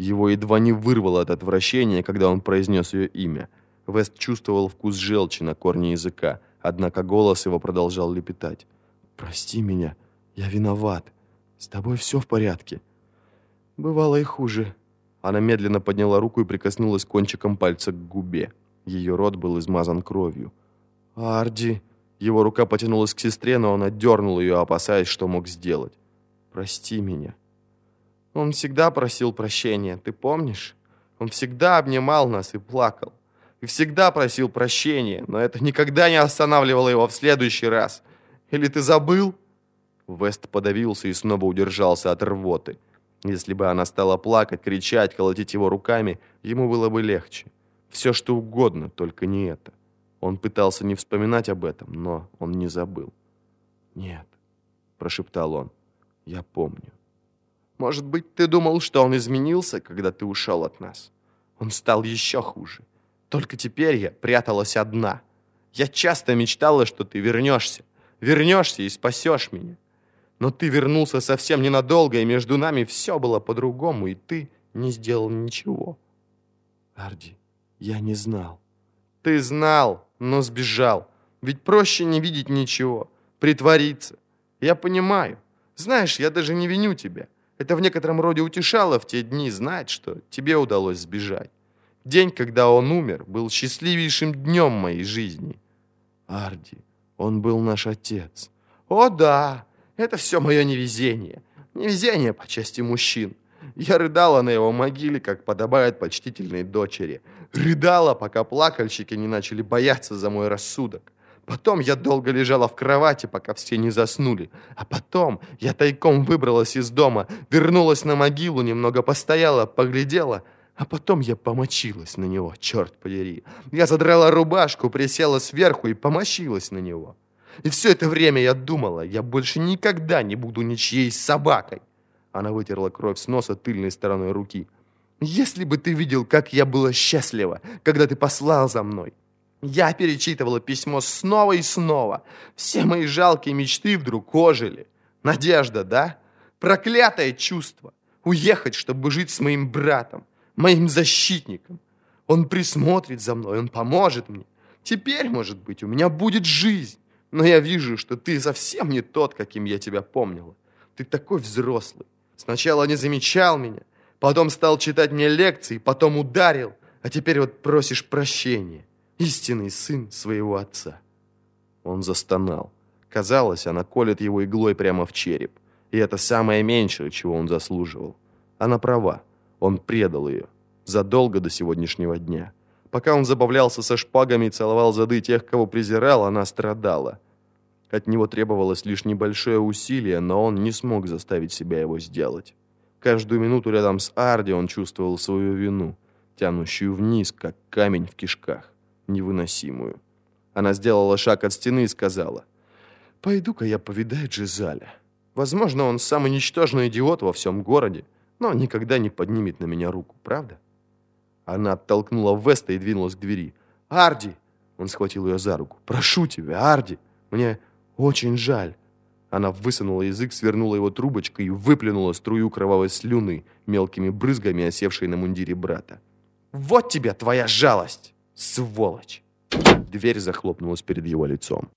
Его едва не вырвало от отвращения, когда он произнес ее имя. Вест чувствовал вкус желчи на корне языка, однако голос его продолжал лепетать. «Прости меня, я виноват. С тобой все в порядке?» «Бывало и хуже». Она медленно подняла руку и прикоснулась кончиком пальца к губе. Ее рот был измазан кровью. «Арди!» Его рука потянулась к сестре, но он отдернул ее, опасаясь, что мог сделать. «Прости меня». Он всегда просил прощения, ты помнишь? Он всегда обнимал нас и плакал. И всегда просил прощения, но это никогда не останавливало его в следующий раз. Или ты забыл?» Вест подавился и снова удержался от рвоты. Если бы она стала плакать, кричать, колотить его руками, ему было бы легче. Все, что угодно, только не это. Он пытался не вспоминать об этом, но он не забыл. «Нет», — прошептал он, — «я помню». «Может быть, ты думал, что он изменился, когда ты ушел от нас? Он стал еще хуже. Только теперь я пряталась одна. Я часто мечтала, что ты вернешься. Вернешься и спасешь меня. Но ты вернулся совсем ненадолго, и между нами все было по-другому, и ты не сделал ничего». «Арди, я не знал». «Ты знал, но сбежал. Ведь проще не видеть ничего, притвориться. Я понимаю. Знаешь, я даже не виню тебя. Это в некотором роде утешало в те дни знать, что тебе удалось сбежать. День, когда он умер, был счастливейшим днем моей жизни. Арди, он был наш отец. О да, это все мое невезение. Невезение по части мужчин. Я рыдала на его могиле, как подобает почтительной дочери. Рыдала, пока плакальщики не начали бояться за мой рассудок. Потом я долго лежала в кровати, пока все не заснули. А потом я тайком выбралась из дома, вернулась на могилу, немного постояла, поглядела, а потом я помочилась на него, черт подери. Я задрала рубашку, присела сверху и помочилась на него. И все это время я думала, я больше никогда не буду ничьей собакой. Она вытерла кровь с носа тыльной стороной руки. «Если бы ты видел, как я была счастлива, когда ты послал за мной!» Я перечитывала письмо снова и снова. Все мои жалкие мечты вдруг ожили. Надежда, да? Проклятое чувство. Уехать, чтобы жить с моим братом, моим защитником. Он присмотрит за мной, он поможет мне. Теперь, может быть, у меня будет жизнь. Но я вижу, что ты совсем не тот, каким я тебя помнила. Ты такой взрослый. Сначала не замечал меня, потом стал читать мне лекции, потом ударил, а теперь вот просишь прощения. Истинный сын своего отца. Он застонал. Казалось, она колет его иглой прямо в череп. И это самое меньшее, чего он заслуживал. Она права. Он предал ее. Задолго до сегодняшнего дня. Пока он забавлялся со шпагами и целовал зады тех, кого презирал, она страдала. От него требовалось лишь небольшое усилие, но он не смог заставить себя его сделать. Каждую минуту рядом с Арди он чувствовал свою вину, тянущую вниз, как камень в кишках, невыносимую. Она сделала шаг от стены и сказала, «Пойду-ка я повидаю Джизаля. Возможно, он самый ничтожный идиот во всем городе, но никогда не поднимет на меня руку, правда?» Она оттолкнула Веста и двинулась к двери. «Арди!» Он схватил ее за руку. «Прошу тебя, Арди! Мне очень жаль». Она высунула язык, свернула его трубочкой и выплюнула струю кровавой слюны, мелкими брызгами осевшей на мундире брата. «Вот тебе твоя жалость, сволочь!» Дверь захлопнулась перед его лицом.